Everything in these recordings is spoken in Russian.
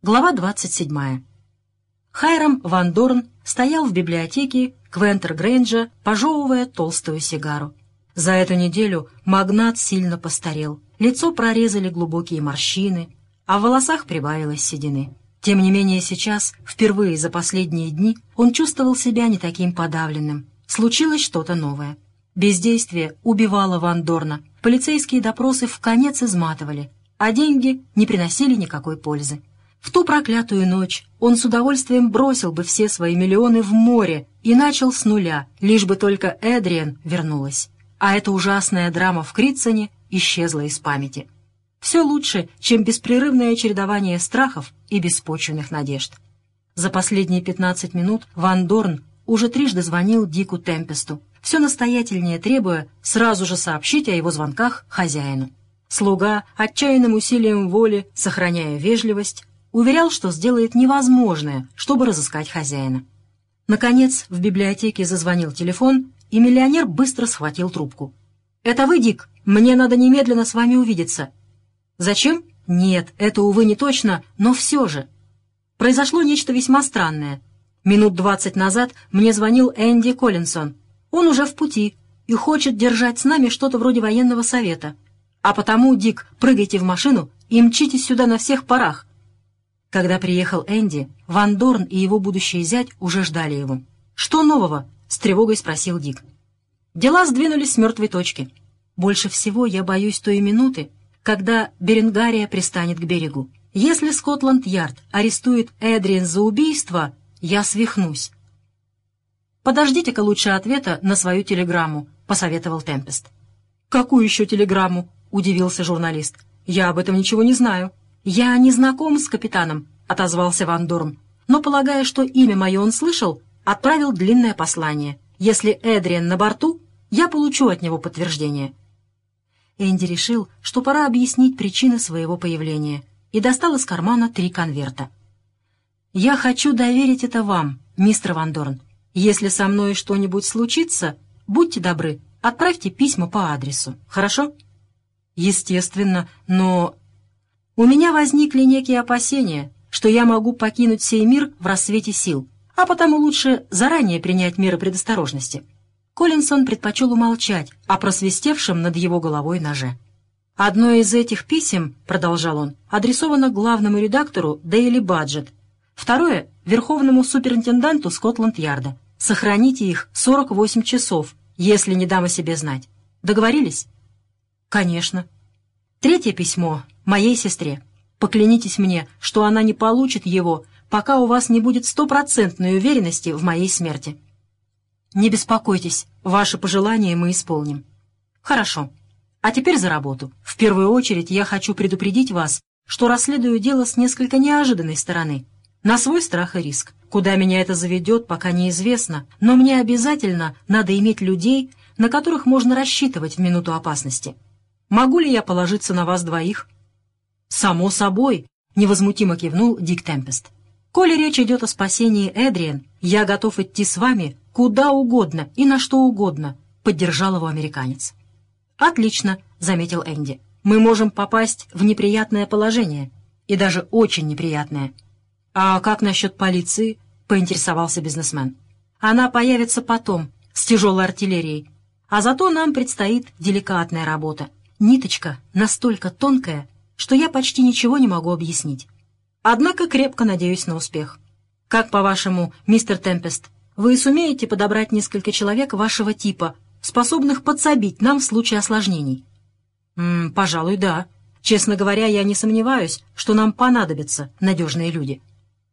Глава 27. Хайрам Ван Дорн стоял в библиотеке Квентер Грейнджа, пожевывая толстую сигару. За эту неделю магнат сильно постарел, лицо прорезали глубокие морщины, а в волосах прибавилось седины. Тем не менее сейчас, впервые за последние дни, он чувствовал себя не таким подавленным. Случилось что-то новое. Бездействие убивало Ван Дорна, полицейские допросы в конец изматывали, а деньги не приносили никакой пользы. В ту проклятую ночь он с удовольствием бросил бы все свои миллионы в море и начал с нуля, лишь бы только Эдриен вернулась. А эта ужасная драма в Критсоне исчезла из памяти. Все лучше, чем беспрерывное чередование страхов и беспочвенных надежд. За последние 15 минут Ван Дорн уже трижды звонил Дику Темпесту, все настоятельнее требуя сразу же сообщить о его звонках хозяину. Слуга, отчаянным усилием воли, сохраняя вежливость, уверял, что сделает невозможное, чтобы разыскать хозяина. Наконец, в библиотеке зазвонил телефон, и миллионер быстро схватил трубку. «Это вы, Дик? Мне надо немедленно с вами увидеться». «Зачем?» «Нет, это, увы, не точно, но все же». Произошло нечто весьма странное. Минут двадцать назад мне звонил Энди Коллинсон. Он уже в пути и хочет держать с нами что-то вроде военного совета. А потому, Дик, прыгайте в машину и мчитесь сюда на всех парах. Когда приехал Энди, Ван Дорн и его будущий зять уже ждали его. «Что нового?» — с тревогой спросил Дик. Дела сдвинулись с мертвой точки. Больше всего я боюсь той минуты, когда Беренгария пристанет к берегу. Если Скотланд-Ярд арестует Эдриен за убийство, я свихнусь. «Подождите-ка лучше ответа на свою телеграмму», — посоветовал Темпест. «Какую еще телеграмму?» — удивился журналист. «Я об этом ничего не знаю». «Я не знаком с капитаном», — отозвался Ван Дорн, «но, полагая, что имя мое он слышал, отправил длинное послание. Если Эдриан на борту, я получу от него подтверждение». Энди решил, что пора объяснить причины своего появления, и достал из кармана три конверта. «Я хочу доверить это вам, мистер Ван Дорн. Если со мной что-нибудь случится, будьте добры, отправьте письма по адресу, хорошо?» «Естественно, но у меня возникли некие опасения, что я могу покинуть сей мир в рассвете сил, а потому лучше заранее принять меры предосторожности». Коллинсон предпочел умолчать о просвистевшем над его головой ноже. «Одно из этих писем, — продолжал он, — адресовано главному редактору Daily Budget, второе — верховному суперинтенданту Скотланд-Ярда. Сохраните их 48 часов, если не дам о себе знать. Договорились?» «Конечно». Третье письмо моей сестре. Поклянитесь мне, что она не получит его, пока у вас не будет стопроцентной уверенности в моей смерти. Не беспокойтесь, ваши пожелания мы исполним. Хорошо. А теперь за работу. В первую очередь я хочу предупредить вас, что расследую дело с несколько неожиданной стороны. На свой страх и риск. Куда меня это заведет, пока неизвестно, но мне обязательно надо иметь людей, на которых можно рассчитывать в минуту опасности. Могу ли я положиться на вас двоих?» «Само собой», — невозмутимо кивнул Дик Темпест. «Коли речь идет о спасении Эдриен, я готов идти с вами куда угодно и на что угодно», — поддержал его американец. «Отлично», — заметил Энди. «Мы можем попасть в неприятное положение, и даже очень неприятное». «А как насчет полиции?» — поинтересовался бизнесмен. «Она появится потом, с тяжелой артиллерией, а зато нам предстоит деликатная работа. Ниточка настолько тонкая, что я почти ничего не могу объяснить. Однако крепко надеюсь на успех. Как, по-вашему, мистер Темпест, вы сумеете подобрать несколько человек вашего типа, способных подсобить нам в случае осложнений? М -м, пожалуй, да. Честно говоря, я не сомневаюсь, что нам понадобятся надежные люди.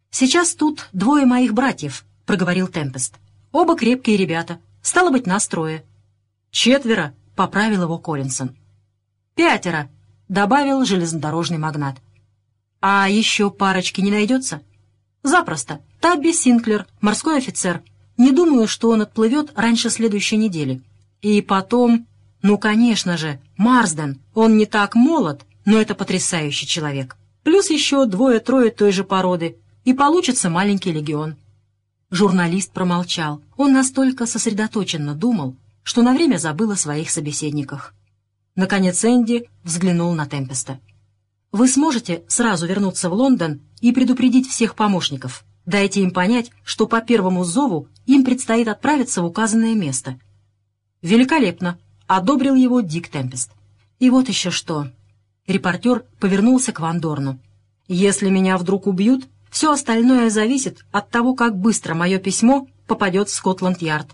Сейчас тут двое моих братьев, — проговорил Темпест. Оба крепкие ребята. Стало быть, нас трое. Четверо, — поправил его Коллинсон. Пятеро, — добавил железнодорожный магнат. «А еще парочки не найдется?» «Запросто. Табби Синклер, морской офицер. Не думаю, что он отплывет раньше следующей недели. И потом... Ну, конечно же, Марсден. Он не так молод, но это потрясающий человек. Плюс еще двое-трое той же породы. И получится маленький легион». Журналист промолчал. Он настолько сосредоточенно думал, что на время забыл о своих собеседниках. Наконец Энди взглянул на Темпеста. «Вы сможете сразу вернуться в Лондон и предупредить всех помощников. Дайте им понять, что по первому зову им предстоит отправиться в указанное место. Великолепно, одобрил его Дик Темпест. И вот еще что. Репортер повернулся к Ван Дорну. Если меня вдруг убьют, все остальное зависит от того, как быстро мое письмо попадет в Скотланд-Ярд.